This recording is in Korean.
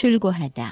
출고하다.